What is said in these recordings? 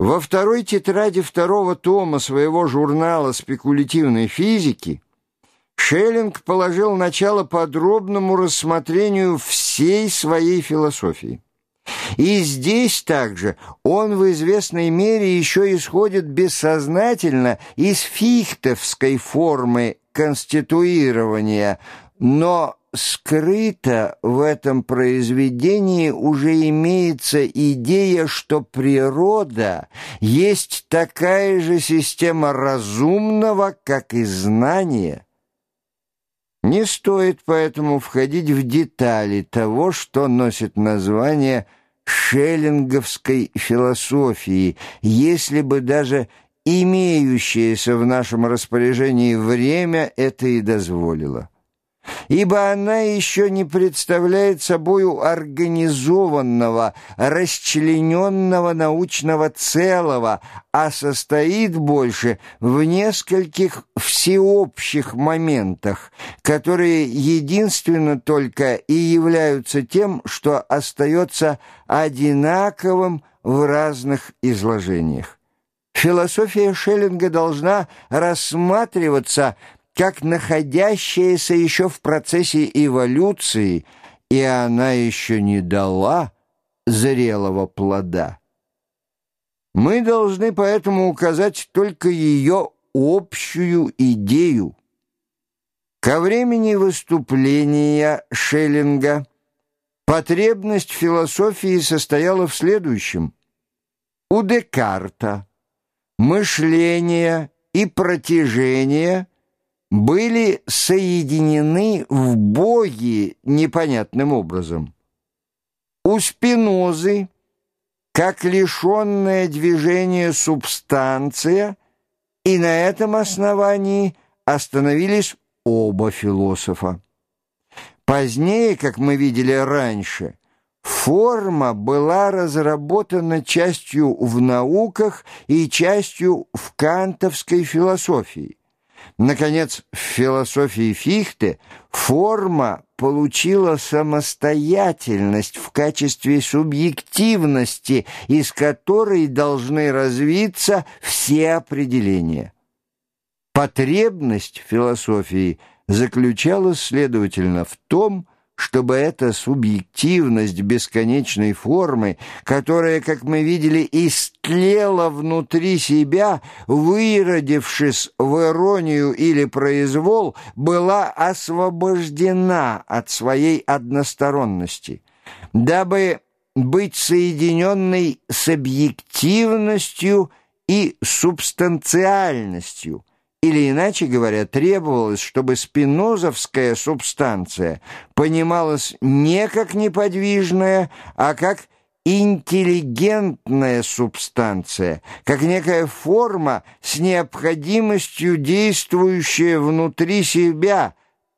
Во второй тетради второго тома своего журнала «Спекулятивной физики» Шеллинг положил начало подробному рассмотрению всей своей философии. И здесь также он в известной мере еще исходит бессознательно из фихтовской формы конституирования, но скрыто в этом произведении уже имеется идея, что природа есть такая же система разумного, как и знания. Не стоит поэтому входить в детали того, что носит название шеллинговской философии, если бы даже имеющееся в нашем распоряжении время это и дозволило ибо она еще не представляет собою организованного, расчлененного научного целого, а состоит больше в нескольких всеобщих моментах, которые единственно только и являются тем, что остается одинаковым в разных изложениях. Философия Шеллинга должна рассматриваться – как находящаяся еще в процессе эволюции, и она еще не дала зрелого плода. Мы должны поэтому указать только ее общую идею. Ко времени выступления Шеллинга потребность философии состояла в следующем. У Декарта мышление и протяжение – были соединены в Боге непонятным образом. У Спинозы, как лишенная движения субстанция, и на этом основании остановились оба философа. Позднее, как мы видели раньше, форма была разработана частью в науках и частью в кантовской философии. Наконец, в философии Фихте форма получила самостоятельность в качестве субъективности, из которой должны развиться все определения. Потребность философии заключалась, следовательно, в том, чтобы эта субъективность бесконечной формы, которая, как мы видели, истлела внутри себя, выродившись в иронию или произвол, была освобождена от своей односторонности, дабы быть соединенной с объективностью и субстанциальностью – или, иначе говоря, требовалось, чтобы спинозовская субстанция понималась не как неподвижная, а как интеллигентная субстанция, как некая форма с необходимостью действующая внутри себя,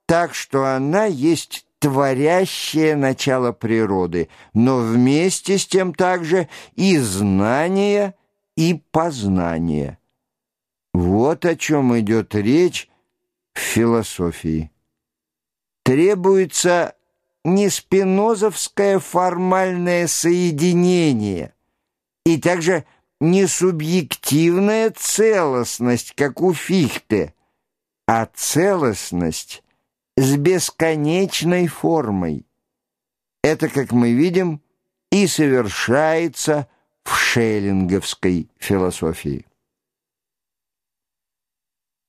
так что она есть творящее начало природы, но вместе с тем также и знание, и познание. Вот о чем идет речь в философии. Требуется не спинозовское формальное соединение и также не субъективная целостность, как у Фихте, а целостность с бесконечной формой. Это, как мы видим, и совершается в шеллинговской философии.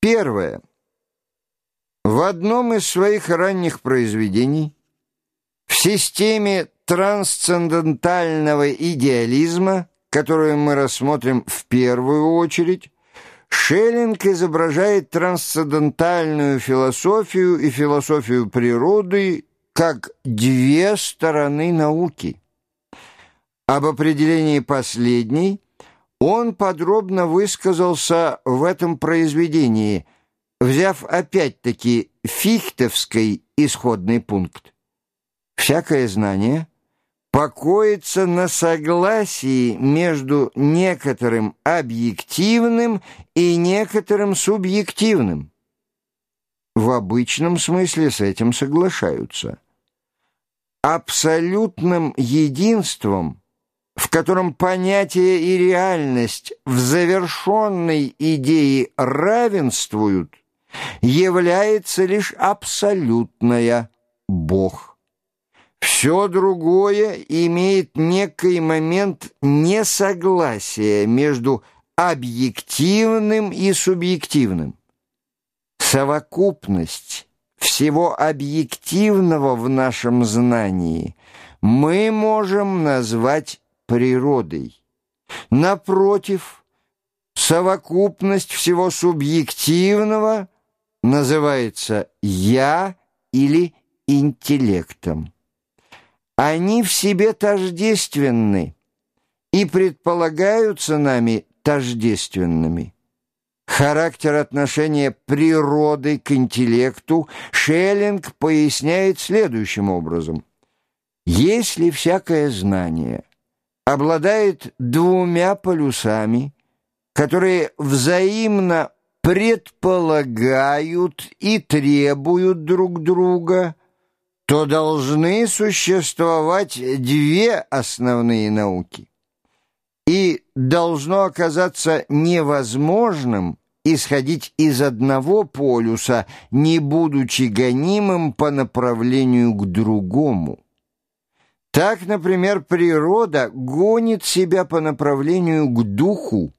Первое. В одном из своих ранних произведений в системе трансцендентального идеализма, которую мы рассмотрим в первую очередь, Шеллинг изображает трансцендентальную философию и философию природы как две стороны науки. Об определении последней он подробно высказался в этом произведении, взяв опять-таки фихтовский исходный пункт. Всякое знание покоится на согласии между некоторым объективным и некоторым субъективным. В обычном смысле с этим соглашаются. Абсолютным единством – в котором понятие и реальность в завершенной идее равенствуют, является лишь абсолютная Бог. Все другое имеет некий момент несогласия между объективным и субъективным. Совокупность всего объективного в нашем знании мы можем назвать природой. Напротив, совокупность всего субъективного называется «я» или «интеллектом». Они в себе тождественны и предполагаются нами тождественными. Характер отношения природы к интеллекту Шеллинг поясняет следующим образом. Если всякое знание обладает двумя полюсами, которые взаимно предполагают и требуют друг друга, то должны существовать две основные науки. И должно оказаться невозможным исходить из одного полюса, не будучи гонимым по направлению к другому. Так, например, природа гонит себя по направлению к духу,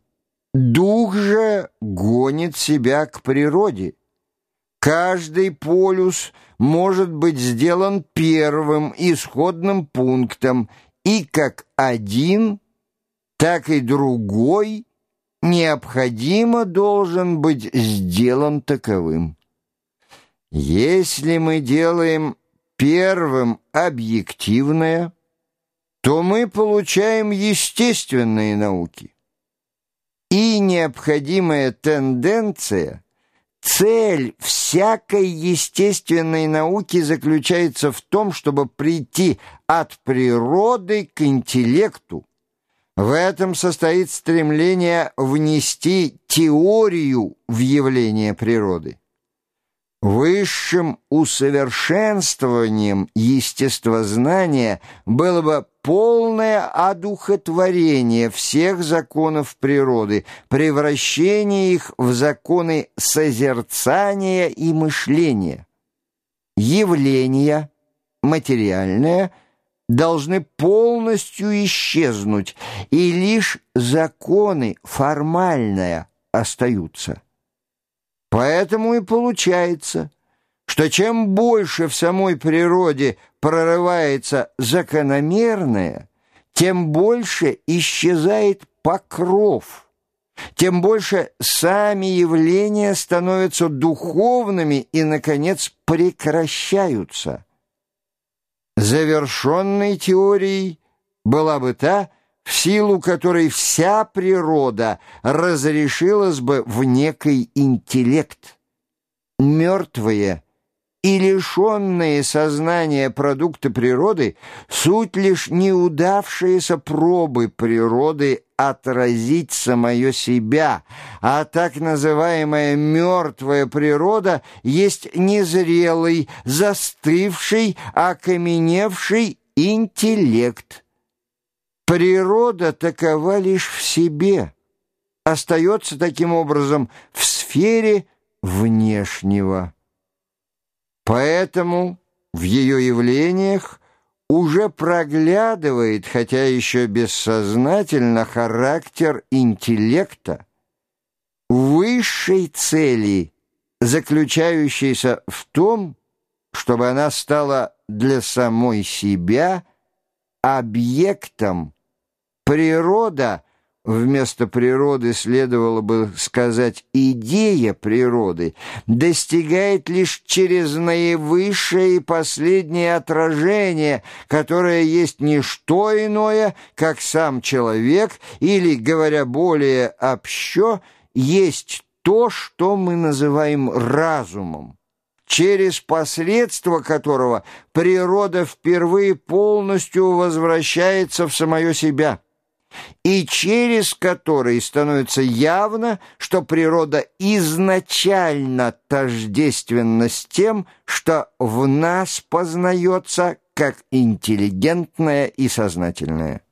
дух же гонит себя к природе. Каждый полюс может быть сделан первым исходным пунктом, и как один, так и другой необходимо должен быть сделан таковым. Если мы делаем первым объективное, то мы получаем естественные науки. И необходимая тенденция, цель всякой естественной науки заключается в том, чтобы прийти от природы к интеллекту. В этом состоит стремление внести теорию в явление природы. Высшим усовершенствованием естествознания было бы полное одухотворение всех законов природы, превращение их в законы созерцания и мышления. Явления материальное должны полностью исчезнуть, и лишь законы формальные остаются. Поэтому и получается, что чем больше в самой природе прорывается закономерное, тем больше исчезает покров, тем больше сами явления становятся духовными и, наконец, прекращаются. Завершенной теорией была бы та, в силу которой вся природа разрешилась бы в некий интеллект. Мертвые и лишенные сознания продукты природы суть лишь неудавшиеся пробы природы отразить самое себя, а так называемая мертвая природа есть незрелый, застывший, окаменевший интеллект – Природа такова лишь в себе, остается таким образом в сфере внешнего. Поэтому в ее явлениях уже проглядывает, хотя еще бессознательно, характер интеллекта, высшей цели, заключающейся в том, чтобы она стала для самой себя объектом Природа, вместо природы следовало бы сказать «идея природы», достигает лишь через наивысшее и последнее отражение, которое есть не что иное, как сам человек, или, говоря более общо, есть то, что мы называем разумом через посредство которого природа впервые полностью возвращается в самое себя и через который становится явно, что природа изначально тождественна с тем, что в нас познается как интеллигентное и сознательное.